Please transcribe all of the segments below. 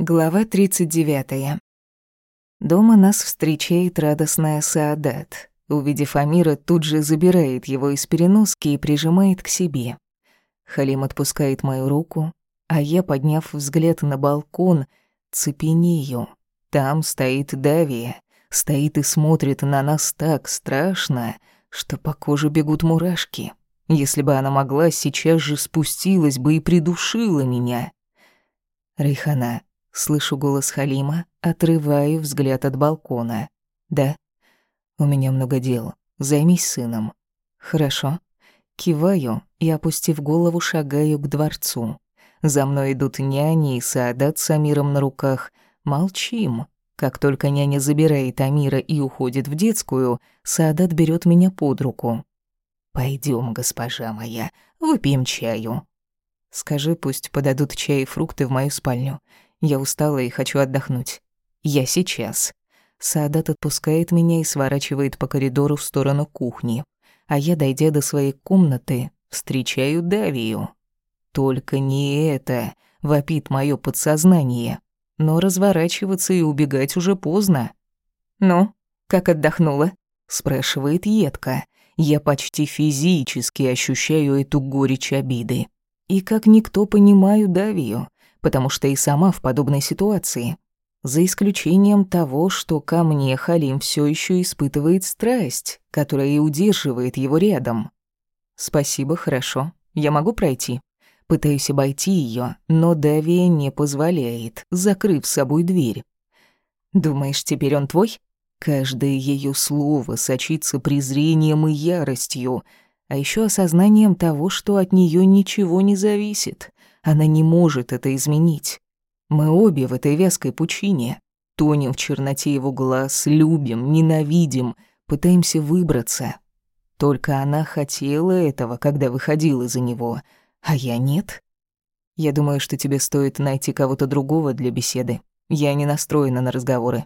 Глава 39. Дома нас встречает радостная Саадат. Увидев Амира, тут же забирает его из переноски и прижимает к себе. Халим отпускает мою руку, а я, подняв взгляд на балкон, цепенею. Там стоит Давия, стоит и смотрит на нас так страшно, что по коже бегут мурашки. Если бы она могла, сейчас же спустилась бы и придушила меня. Рейхана, Слышу голос Халима, отрываю взгляд от балкона. «Да?» «У меня много дел. Займись сыном». «Хорошо». Киваю и, опустив голову, шагаю к дворцу. За мной идут няни и Саадат с Амиром на руках. Молчим. Как только няня забирает Амира и уходит в детскую, Саадат берет меня под руку. Пойдем, госпожа моя, выпьем чаю». «Скажи, пусть подадут чай и фрукты в мою спальню. Я устала и хочу отдохнуть. Я сейчас. Саадат отпускает меня и сворачивает по коридору в сторону кухни. А я, дойдя до своей комнаты, встречаю Давию. Только не это, вопит моё подсознание. Но разворачиваться и убегать уже поздно. «Ну, как отдохнула?» — спрашивает едко. Я почти физически ощущаю эту горечь обиды. И как никто понимаю Давию потому что и сама в подобной ситуации. За исключением того, что ко мне Халим все еще испытывает страсть, которая и удерживает его рядом. «Спасибо, хорошо. Я могу пройти?» Пытаюсь обойти ее, но Давия не позволяет, закрыв собой дверь. «Думаешь, теперь он твой?» Каждое ее слово сочится презрением и яростью, а еще осознанием того, что от нее ничего не зависит. Она не может это изменить. Мы обе в этой вязкой пучине. Тонем в черноте его глаз, любим, ненавидим, пытаемся выбраться. Только она хотела этого, когда выходила за него, а я нет. Я думаю, что тебе стоит найти кого-то другого для беседы. Я не настроена на разговоры.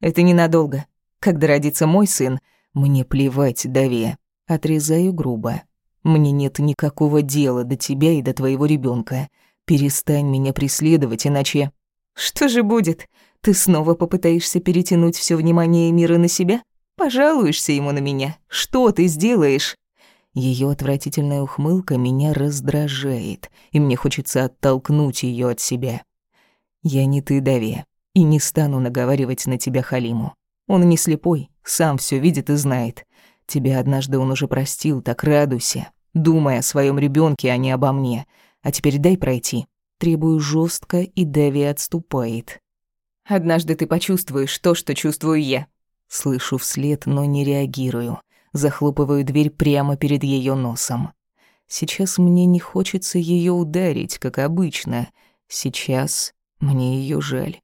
Это ненадолго. Когда родится мой сын, мне плевать, Даве. Отрезаю грубо. Мне нет никакого дела до тебя и до твоего ребенка. Перестань меня преследовать, иначе... Что же будет? Ты снова попытаешься перетянуть все внимание мира на себя? Пожалуешься ему на меня? Что ты сделаешь? Ее отвратительная ухмылка меня раздражает, и мне хочется оттолкнуть ее от себя. Я не ты, Дави, и не стану наговаривать на тебя Халиму. Он не слепой, сам все видит и знает. Тебя однажды он уже простил, так радуйся. Думай о своем ребенке, а не обо мне. А теперь дай пройти. Требую жестко, и Дэви отступает. Однажды ты почувствуешь то, что чувствую я. Слышу вслед, но не реагирую. Захлопываю дверь прямо перед ее носом. Сейчас мне не хочется ее ударить, как обычно. Сейчас мне ее жаль.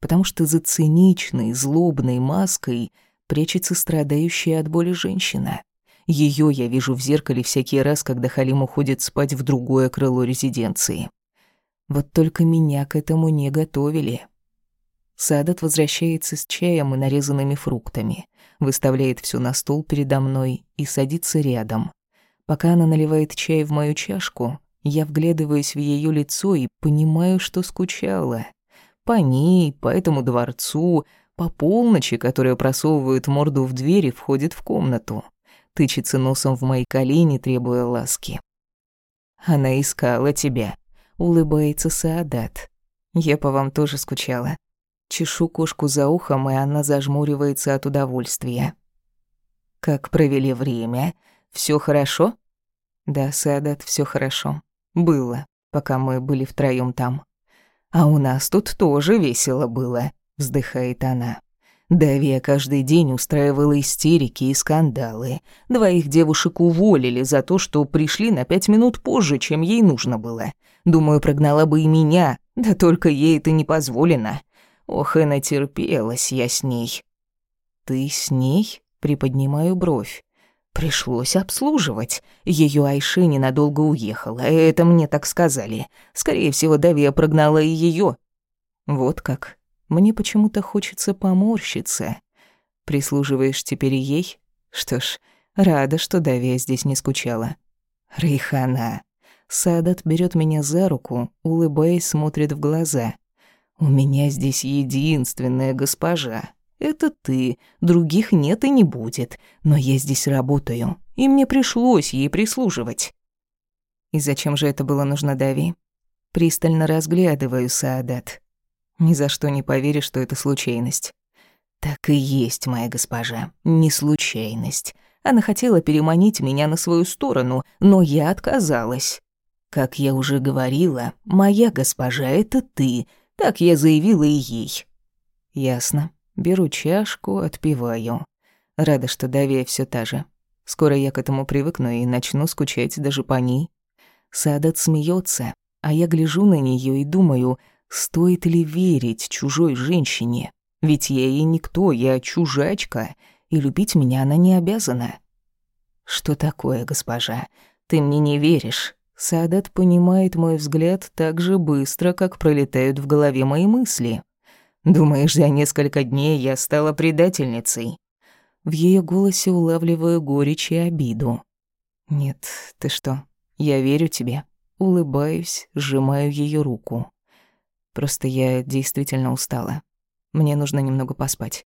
Потому что за циничной, злобной маской — прячется страдающая от боли женщина. Ее я вижу в зеркале всякий раз, когда Халим уходит спать в другое крыло резиденции. Вот только меня к этому не готовили. Садат возвращается с чаем и нарезанными фруктами, выставляет все на стол передо мной и садится рядом. Пока она наливает чай в мою чашку, я вглядываюсь в ее лицо и понимаю, что скучала. По ней, по этому дворцу, по полночи, которая просовывает морду в дверь и входит в комнату. Тычется носом в мои колени, требуя ласки. «Она искала тебя», — улыбается Саадат. «Я по вам тоже скучала». Чешу кошку за ухом, и она зажмуривается от удовольствия. «Как провели время? Все хорошо?» «Да, Саадат, все хорошо. Было, пока мы были втроем там. А у нас тут тоже весело было», вздыхает она. Давия каждый день устраивала истерики и скандалы. Двоих девушек уволили за то, что пришли на пять минут позже, чем ей нужно было. Думаю, прогнала бы и меня, да только ей это не позволено. Ох, и натерпелась я с ней. «Ты с ней?» — приподнимаю бровь. Пришлось обслуживать. Ее Айши ненадолго уехала, это мне так сказали. Скорее всего, Давия прогнала и ее. Вот как. Мне почему-то хочется поморщиться. Прислуживаешь теперь ей? Что ж, рада, что Давия здесь не скучала. Рейхана. Садат берет меня за руку, улыбаясь, смотрит в глаза. У меня здесь единственная госпожа. Это ты, других нет и не будет. Но я здесь работаю, и мне пришлось ей прислуживать. И зачем же это было нужно Дави? Пристально разглядываю Саадат. Ни за что не поверишь, что это случайность. Так и есть, моя госпожа, не случайность. Она хотела переманить меня на свою сторону, но я отказалась. Как я уже говорила, моя госпожа — это ты, так я заявила и ей. Ясно. Беру чашку, отпиваю. Рада, что Давия все та же. Скоро я к этому привыкну и начну скучать даже по ней. Садат смеется, а я гляжу на нее и думаю, стоит ли верить чужой женщине. Ведь я ей никто, я чужачка, и любить меня она не обязана. Что такое, госпожа? Ты мне не веришь? Садат понимает мой взгляд так же быстро, как пролетают в голове мои мысли. Думаешь, за несколько дней я стала предательницей? В ее голосе улавливаю горечь и обиду. Нет, ты что? Я верю тебе. Улыбаюсь, сжимаю ее руку. Просто я действительно устала. Мне нужно немного поспать.